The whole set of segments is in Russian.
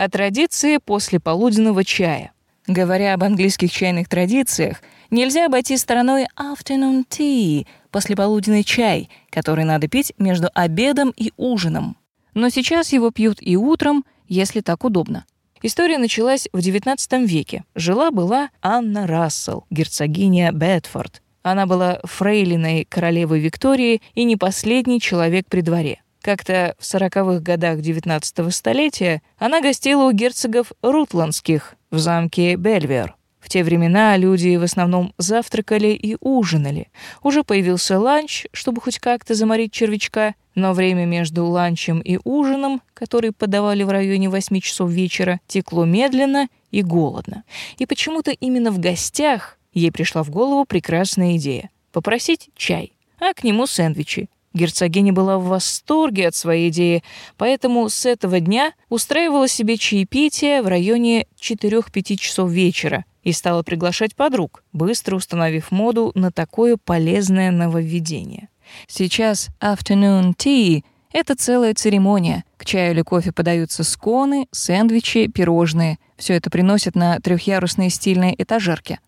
о традиции послеполуденного чая. Говоря об английских чайных традициях, нельзя обойти стороной afternoon tea, послеполуденный чай, который надо пить между обедом и ужином. Но сейчас его пьют и утром, если так удобно. История началась в XIX веке. Жила-была Анна Рассел, герцогиня Бетфорд. Она была фрейлиной королевы Виктории и не последний человек при дворе. Как-то в сороковых годах XIX столетия она гостила у герцогов Рутландских в замке Бельвер. В те времена люди в основном завтракали и ужинали. Уже появился ланч, чтобы хоть как-то заморить червячка, но время между ланчем и ужином, который подавали в районе 8 часов вечера, текло медленно и голодно. И почему-то именно в гостях ей пришла в голову прекрасная идея — попросить чай, а к нему сэндвичи. Герцогиня была в восторге от своей идеи, поэтому с этого дня устраивала себе чаепитие в районе 4-5 часов вечера и стала приглашать подруг, быстро установив моду на такое полезное нововведение. Сейчас afternoon tea — это целая церемония. К чаю или кофе подаются сконы, сэндвичи, пирожные. Все это приносят на трехъярусные стильные этажерки.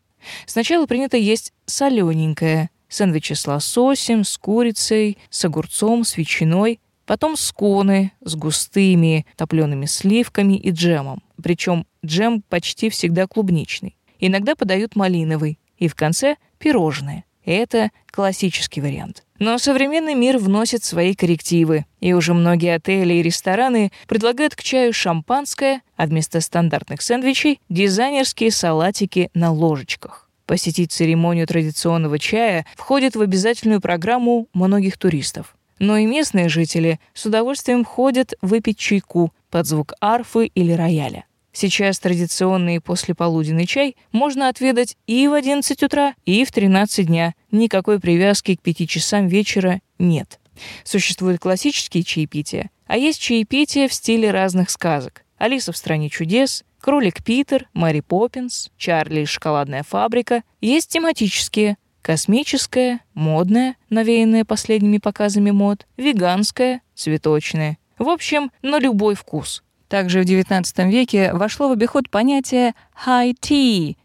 Сначала принято есть солененькое — сэндвичи с лососем, с курицей, с огурцом, с ветчиной, потом сконы с густыми топлеными сливками и джемом. Причем джем почти всегда клубничный. Иногда подают малиновый. И в конце — пирожные. Это классический вариант. Но современный мир вносит свои коррективы, и уже многие отели и рестораны предлагают к чаю шампанское, а вместо стандартных сэндвичей — дизайнерские салатики на ложечках. Посетить церемонию традиционного чая входит в обязательную программу многих туристов. Но и местные жители с удовольствием ходят выпить чайку под звук арфы или рояля. Сейчас традиционный послеполуденный чай можно отведать и в 11 утра, и в 13 дня. Никакой привязки к 5 часам вечера нет. Существуют классические чаепития, а есть чаепития в стиле разных сказок. «Алиса в стране чудес», Кролик Питер, Мэри Поппинс, Чарли и шоколадная фабрика. Есть тематические. Космическое, модное, навеянное последними показами мод, веганское, цветочное. В общем, на любой вкус. Также в XIX веке вошло в обиход понятие «high tea».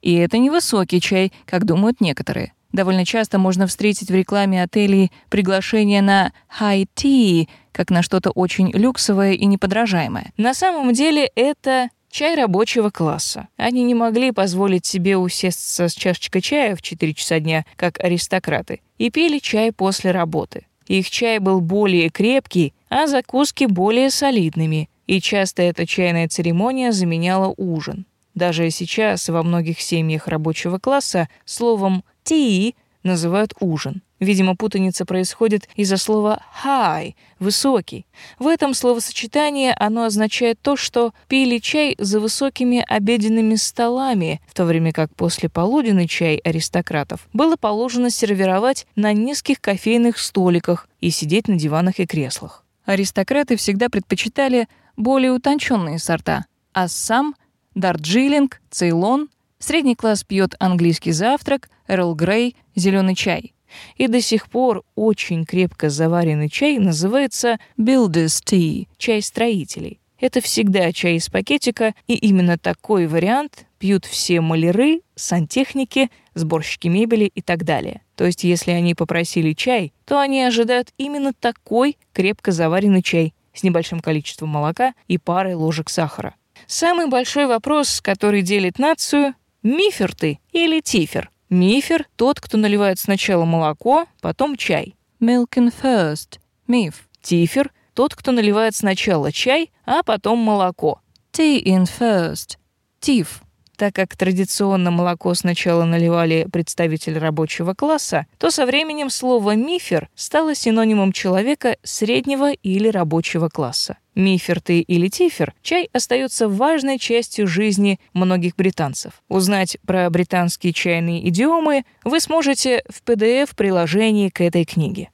И это не высокий чай, как думают некоторые. Довольно часто можно встретить в рекламе отелей приглашение на high tea, как на что-то очень люксовое и неподражаемое. На самом деле это Чай рабочего класса. Они не могли позволить себе усесться с чашечкой чая в 4 часа дня, как аристократы, и пили чай после работы. Их чай был более крепкий, а закуски более солидными, и часто эта чайная церемония заменяла ужин. Даже сейчас во многих семьях рабочего класса словом «ти» называют ужин. Видимо, путаница происходит из-за слова high — высокий. В этом словосочетании оно означает то, что пили чай за высокими обеденными столами, в то время как после полуденный чай аристократов было положено сервировать на низких кофейных столиках и сидеть на диванах и креслах. Аристократы всегда предпочитали более утонченные сорта — Ассам, Дарджилинг, Цейлон. Средний класс пьет английский завтрак, Эрл Грей, зеленый чай — и до сих пор очень крепко заваренный чай называется builder's tea — чай строителей. Это всегда чай из пакетика, и именно такой вариант пьют все маляры, сантехники, сборщики мебели и так далее. То есть, если они попросили чай, то они ожидают именно такой крепко заваренный чай с небольшим количеством молока и парой ложек сахара. Самый большой вопрос, который делит нацию — мифер ты или тифер? Мифер — тот, кто наливает сначала молоко, потом чай. Milk in first. Миф. Тифер — тот, кто наливает сначала чай, а потом молоко. Tea in first. Тиф. Так как традиционно молоко сначала наливали представители рабочего класса, то со временем слово «мифер» стало синонимом человека среднего или рабочего класса. Мифер ты или тифер, чай остается важной частью жизни многих британцев. Узнать про британские чайные идиомы вы сможете в PDF-приложении к этой книге.